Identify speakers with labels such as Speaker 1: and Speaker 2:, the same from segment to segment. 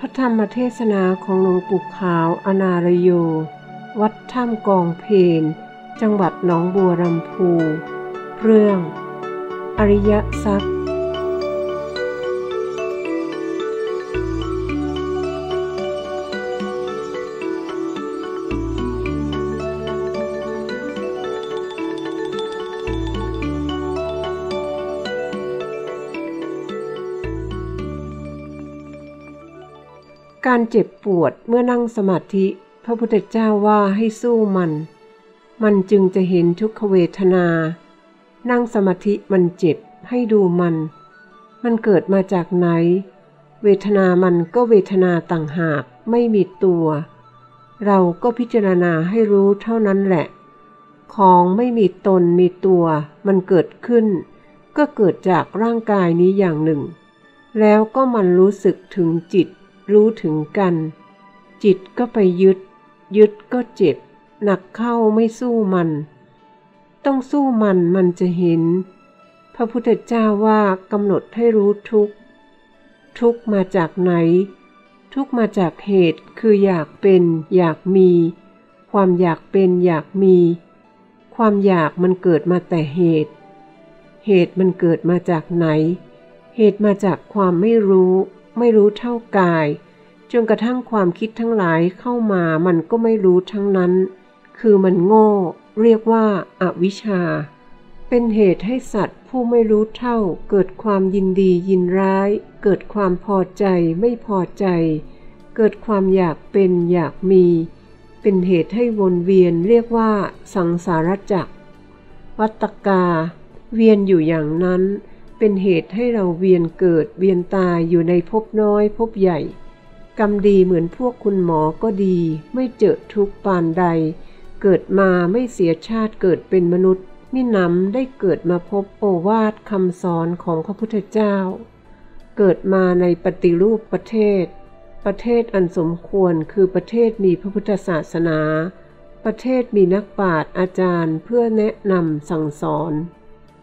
Speaker 1: พระธรรมเทศนาของหลวงปู่ขาวอนารโย วัดถ้ำกองเพนจังหวัดหนองบัวลำพู เรื่อง อริยทรัพย์ การเจ็บปวดเมื่อนั่งสมาธิ พระพุทธเจ้าว่าให้สู้มัน มันจึงจะเห็นทุกขเวทนา นั่งสมาธิมันเจ็บให้ดูมัน มันเกิดมาจากไหน เวทนามันก็เวทนาต่างหากไม่มีตัว เราก็พิจารณาให้รู้เท่านั้นแหละ ของไม่มีตนมีตัว มันเกิดขึ้น ก็เกิดจากร่างกายนี้อย่างหนึ่ง แล้วก็มันรู้สึกถึงจิต รู้ถึงกัน จิตก็ไปยึด ยึดก็เจ็บ หนักเข้าไม่สู้มัน ต้องสู้มันมันจะเห็น พระพุทธเจ้าว่ากำหนดให้รู้ทุกทุกมาจากไหน ทุกมาจากเหตุคืออยากเป็น อยากมี ความอยากเป็นอยากมี ความอยากมันเกิดมาแต่เหตุ เหตุมันเกิดมาจากไหน เหตุมาจากความไม่รู้ ไม่รู้เท่ากาย จนกระทั่งความคิดทั้งหลายเข้ามามันก็ไม่รู้ทั้งนั้น คือมันโง่ เรียกว่าอาวิชชา เป็นเหตุให้สัตว์ผู้ไม่รู้เท่า เกิดความยินดียินร้าย เกิดความพอใจไม่พอใจ เกิดความอยากเป็นอยากมี เป็นเหตุให้วนเวียนเรียกว่าสังสารจักรวัตกา เวียนอยู่อย่างนั้น เป็นเหตุให้เราเวียนเกิดเวียนตายอยู่ในภพน้อยภพใหญ่ กรรมดีเหมือนพวกคุณหมอก็ดี ไม่เจอทุกปานใด เกิดมาไม่เสียชาติเกิดเป็นมนุษย์มินำได้เกิดมาพบโอวาทคำสอนของพระพุทธเจ้า เกิดมาในปฏิรูปประเทศ ประเทศอันสมควรคือประเทศมีพระพุทธศาสนา ประเทศมีนักปราชญ์อาจารย์เพื่อแนะนำสั่งสอน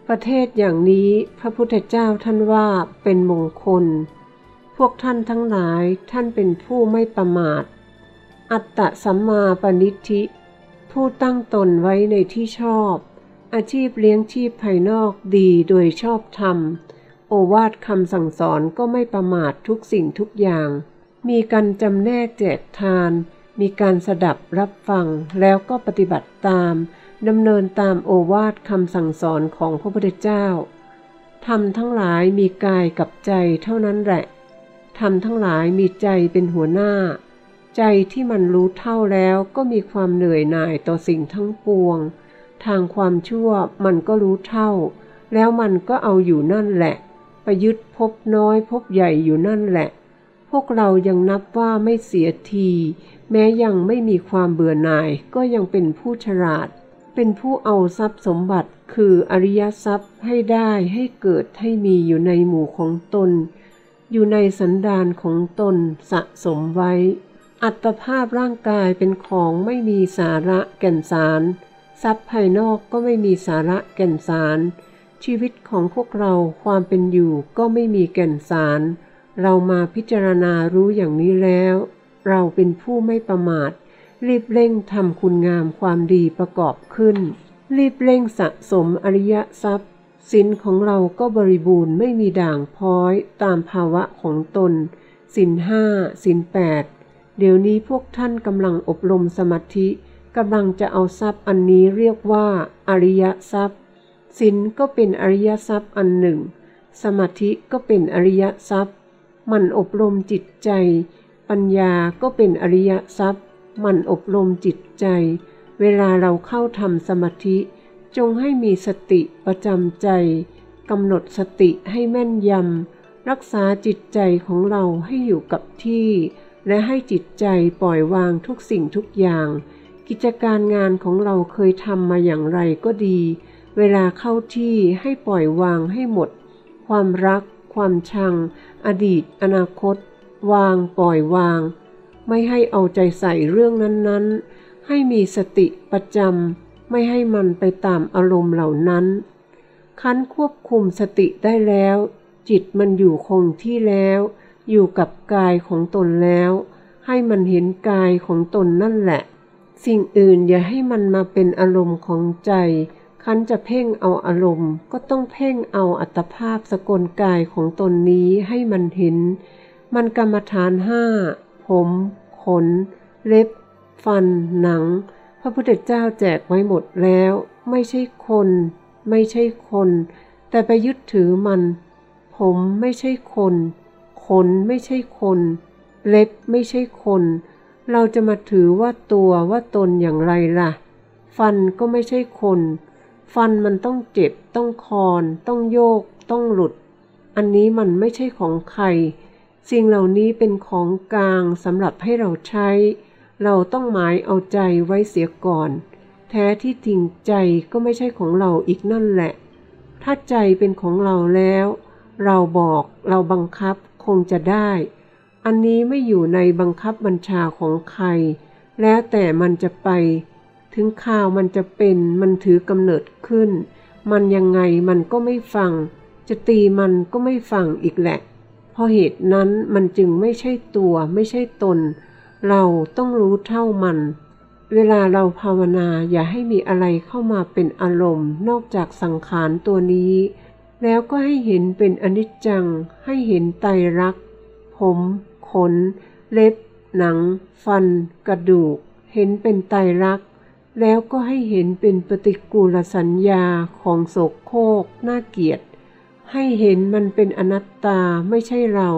Speaker 1: ประเทศอย่างนี้พระพุทธเจ้าท่านว่าเป็นมงคล พวกท่านทั้งหลายท่านเป็นผู้ไม่ประมาท อัตตะสัมมาปณิธิ ผู้ตั้งตนไว้ในที่ชอบ อาชีพเลี้ยงชีพภายนอกดีโดยชอบธรรม โอวาทคำสั่งสอนก็ไม่ประมาททุกสิ่งทุกอย่าง มีการจำแนกแจกทาน มีการสดับรับฟังแล้วก็ปฏิบัติตาม ดำเนินตามโอวาทคำสั่งสอนของพระพุทธเจ้าทำทั้งหลายมีกายกับใจเท่านั้นแหละทำทั้งหลายมีใจเป็นหัวหน้า ใจที่มันรู้เท่าแล้วก็มีความเหนื่อยหน่ายต่อสิ่งทั้งปวง ทางความชั่วมันก็รู้เท่า แล้วมันก็เอาอยู่นั่นแหละประยึดพบน้อยพบใหญ่อยู่นั่นแหละ พวกเรายังนับว่าไม่เสียที แม้ยังไม่มีความเบื่อหน่ายก็ยังเป็นผู้ฉลาด เป็นผู้เอาทรัพย์สมบัติคืออริยทรัพย์ให้ได้ให้เกิดให้มีอยู่ในหมู่ของตน อยู่ในสันดานของตนสะสมไว้ อัตภาพร่างกายเป็นของไม่มีสาระแก่นสาร ทรัพย์ภายนอกก็ไม่มีสาระแก่นสาร ชีวิตของพวกเราความเป็นอยู่ก็ไม่มีแก่นสาร เรามาพิจารณารู้อย่างนี้แล้ว เราเป็นผู้ไม่ประมาท รีบเร่งทำคุณงามความดีประกอบขึ้น รีบเร่งสะสมอริยทรัพย์สินของเราก็บริบูรณ์ไม่มีด่างพ้อยตามภาวะของตนสินห้าสินแปดเดี๋ยวนี้พวกท่านกำลังอบรมสมาธิกำลังจะเอาทรัพย์อันนี้เรียกว่า อริยทรัพย์สินก็เป็นอริยทรัพย์อันหนึ่ง สมาธิก็เป็นอริยทรัพย์ มันอบรมจิตใจ ปัญญาก็เป็นอริยทรัพย์ มันอบรมจิตใจ เวลาเราเข้าทำสมาธิ จงให้มีสติประจำใจกำหนดสติให้แม่นยำ รักษาจิตใจของเราให้อยู่กับที่ และให้จิตใจปล่อยวางทุกสิ่งทุกอย่าง กิจการงานของเราเคยทำมาอย่างไรก็ดี เวลาเข้าที่ให้ปล่อยวางให้หมด ความรัก ความชัง อดีต อนาคต วางปล่อยวาง ไม่ให้เอาใจใส่เรื่องนั้นๆ ให้มีสติประจำไม่ให้มันไปตามอารมณ์เหล่านั้น คันควบคุมสติได้แล้ว จิตมันอยู่คงที่แล้ว อยู่กับกายของตนแล้ว ให้มันเห็นกายของตนนั่นแหละ สิ่งอื่นอย่าให้มันมาเป็นอารมณ์ของใจ คันจะเพ่งเอาอารมณ์ ก็ต้องเพ่งเอาอัตภาพสกลกายของตนนี้ให้มันเห็น มันกรรมฐานห้า ผม ขน เล็บ ฟัน หนัง พระพุทธเจ้าแจกไว้หมดแล้ว ไม่ใช่คน ไม่ใช่คน แต่ไปยึดถือมัน ผมไม่ใช่คน ขนไม่ใช่คน เล็บไม่ใช่คน เราจะมาถือว่าตัวว่าตนอย่างไรล่ะ ฟันก็ไม่ใช่คน ฟันมันต้องเจ็บ ต้องคอน ต้องโยก ต้องหลุด อันนี้มันไม่ใช่ของใคร สิ่งเหล่านี้เป็นของกลางสำหรับให้เราใช้ เราต้องหมายเอาใจไว้เสียก่อน แท้ที่จริงใจก็ไม่ใช่ของเราอีกนั่นแหละ ถ้าใจเป็นของเราแล้ว เราบอกเราบังคับคงจะได้ อันนี้ไม่อยู่ในบังคับบัญชาของใคร แล้วแต่มันจะไป ถึงข่าวมันจะเป็นมันถือกำเนิดขึ้น มันยังไงมันก็ไม่ฟัง จะตีมันก็ไม่ฟังอีกแหละ เพราะเหตุนั้นมันจึงไม่ใช่ตัวไม่ใช่ตน เราต้องรู้เท่ามัน เวลาเราภาวนาอย่าให้มีอะไรเข้ามาเป็นอารมณ์ นอกจากสังขารตัวนี้ แล้วก็ให้เห็นเป็นอนิจจัง ให้เห็นไตรลักษณ์ผมขน เล็บ หนัง ฟัน กระดูก เห็นเป็นไตรลักษณ์แล้วก็ให้เห็นเป็นปฏิกูลสัญญาของโศกโคกน่าเกลียด ให้เห็นมันเป็นอนัตตาไม่ใช่เรา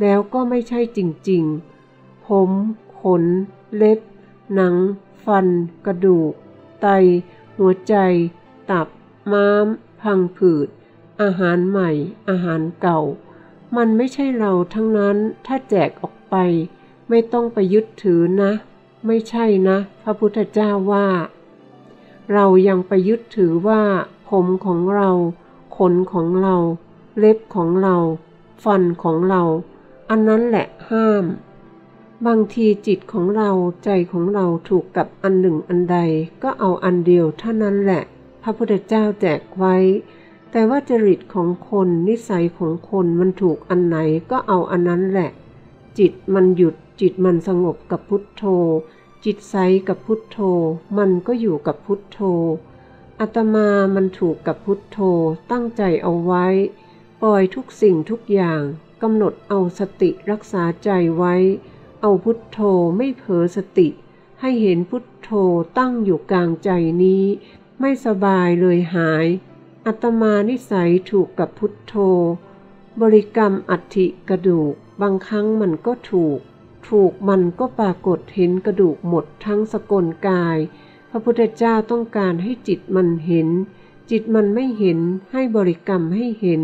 Speaker 1: แล้วก็ไม่ใช่จริงๆ ผม ขน เล็บ หนัง ฟัน กระดูก ไต หัวใจ ตับ ม้าม พังผืด อาหารใหม่ อาหารเก่า มันไม่ใช่เราทั้งนั้นถ้าแจกออกไป ไม่ต้องไปยึดถือนะ ไม่ใช่นะ พระพุทธเจ้าว่า เรายังไปยึดถือว่า ผมของเรา นของเรา เล็บของเรา ฟันของเรา อันนั้นแหละห้าม บางทีจิตของเราใจของเราถูกกับอันหนึ่งอันใดก็เอาอันเดียวเท่านั้นแหละ พระพุทธเจ้าแจกไว้ แต่ว่าจริตของคนนิสัยของคนมันถูกอันไหนก็เอาอันนั้นแหละ จิตมันหยุดจิตมันสงบกับพุทโธ จิตใสกับพุทโธ มันก็อยู่กับพุทโธ อาตมามันถูกกับพุทโธตั้งใจเอาไว้ ปล่อยทุกสิ่งทุกอย่างกำหนดเอาสติรักษาใจไว้ เอาพุทโธไม่เผลอสติ ให้เห็นพุทโธตั้งอยู่กลางใจนี้ ไม่สบายเลยหายอาตมานิสัยถูกกับพุทโธ บริกรรมอัฐิกระดูก บางครั้งมันก็ถูก ถูกมันก็ปรากฏเห็นกระดูกหมดทั้งสกลกาย พระพุทธเจ้าต้องการให้จิตมันเห็น จิตมันไม่เห็นให้บริกรรมให้เห็น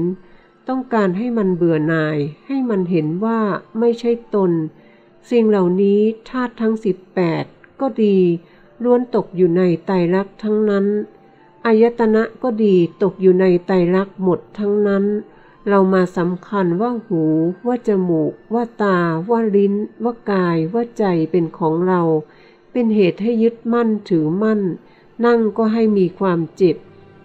Speaker 1: ต้องการให้มันเบื่อหน่าย ให้มันเห็นว่าไม่ใช่ตน สิ่งเหล่านี้ธาตุทั้งสิบแปดก็ดีล้วนตกอยู่ในไตรลักษณ์ทั้งนั้นอายตนะก็ดีตกอยู่ในไตรลักษณ์หมดทั้งนั้น เรามาสำคัญว่าหู ว่าจมูก ว่าตา ว่าลิ้น ว่ากาย ว่าใจเป็นของเรา เป็นเหตุให้ยึดมั่นถือมั่น นั่งก็ให้มีความเจ็บ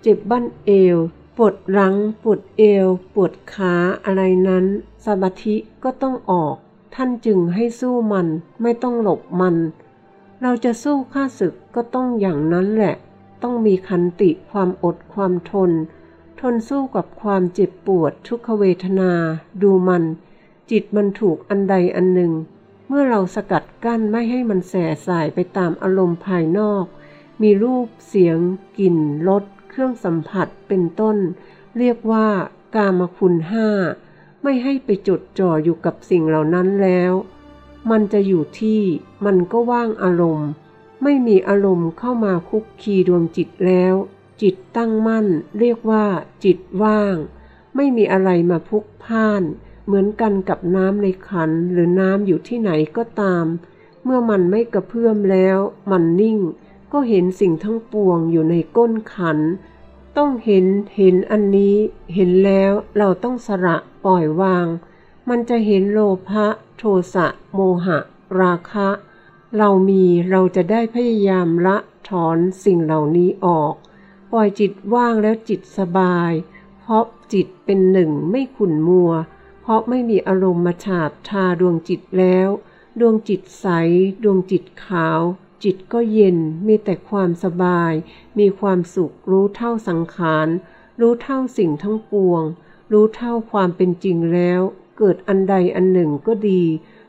Speaker 1: เจ็บบั้นเอว ปวดหลัง ปวดเอว ปวดขาอะไรนั้น สมาธิก็ต้องออก ท่านจึงให้สู้มัน ไม่ต้องหลบมัน เราจะสู้ข้าศึกก็ต้องอย่างนั้นแหละ ต้องมีขันติความอดความทน ทนสู้กับความเจ็บปวดทุกขเวทนา ดูมัน จิตมันถูกอันใดอันหนึ่ง เมื่อเราสกัดกั้นไม่ให้มันแส่สายไปตามอารมณ์ภายนอก มีรูปเสียง กลิ่นรสเครื่องสัมผัสเป็นต้น เรียกว่ากามคุณห้าไม่ให้ไปจดจ่ออยู่กับสิ่งเหล่านั้นแล้ว มันจะอยู่ที่มันก็ว่างอารมณ์ ไม่มีอารมณ์เข้ามาคุกคีดวงจิตแล้ว จิตตั้งมั่น เรียกว่า จิตว่าง ไม่มีอะไรมาพุกพ่าน เหมือนกันกับน้ำในขันหรือน้ำอยู่ที่ไหนก็ตาม เมื่อมันไม่กระเพื่อมแล้ว มันนิ่ง ก็เห็นสิ่งทั้งปวงอยู่ในก้นขัน ต้องเห็นเห็นอันนี้ เห็นแล้วเราต้องสละปล่อยวาง มันจะเห็นโลภะโทสะโมหะ ราคะ เรามีเราจะได้พยายามละถอนสิ่งเหล่านี้ออก ปล่อยจิตว่างแล้วจิตสบาย เพราะจิตเป็นหนึ่งไม่ขุ่นมัว เพราะไม่มีอารมณ์มาฉาบทาดวงจิตแล้ว ดวงจิตใส ดวงจิตขาว จิตก็เย็น มีแต่ความสบาย มีความสุข รู้เท่าสังขาร รู้เท่าสิ่งทั้งปวง รู้เท่าความเป็นจริงแล้ว เกิดอันใดอันหนึ่งก็ดี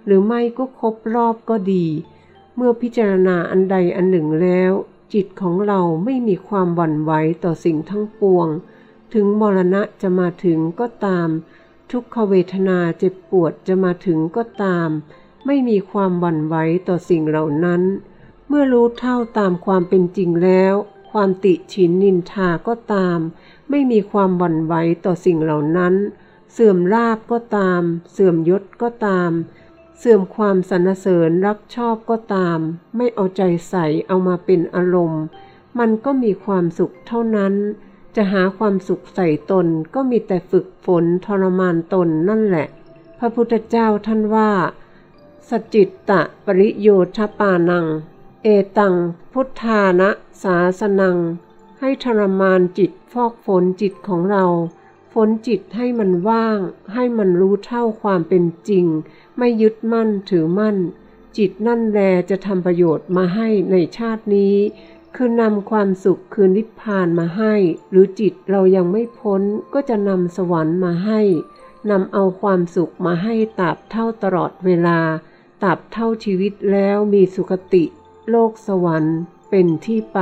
Speaker 1: หรือไม่ก็ครบรอบก็ดี เมื่อพิจารณาอันใดอันหนึ่งแล้ว จิตของเราไม่มีความหวั่นไหวต่อสิ่งทั้งปวง ถึงมรณะจะมาถึงก็ตาม ทุกขเวทนาเจ็บปวดจะมาถึงก็ตาม ไม่มีความหวั่นไหวต่อสิ่งเหล่านั้น เมื่อรู้เท่าตามความเป็นจริงแล้ว ความติฉินนินทาก็ตาม ไม่มีความหวั่นไหวต่อสิ่งเหล่านั้น เสื่อมลาบก็ตาม เสื่อมยศก็ตาม เสื่อมความสรรเสริญรักชอบก็ตาม ไม่เอาใจใส่เอามาเป็นอารมณ์ มันก็มีความสุขเท่านั้น จะหาความสุขใส่ตนก็มีแต่ฝึกฝนทรมานตนนั่นแหละ พระพุทธเจ้าท่านว่า สจิตตะปริโยชปานัง เอตัง พุทธานะสาสนัง ให้ทรมานจิตฟอกฝนจิตของเราฝนจิตให้มันว่าง ให้มันรู้เท่าความเป็นจริง ไม่ยึดมั่นถือมั่น จิตนั่นแลจะทำประโยชน์มาให้ในชาตินี้ คือนำความสุขคือนิพพานมาให้ หรือจิตเรายังไม่พ้นก็จะนำสวรรค์มาให้นำเอาความสุขมาให้ตราบเท่าตลอดเวลาตราบเท่าชีวิตแล้วมีสุขติ โลกสวรรค์เป็นที่ไป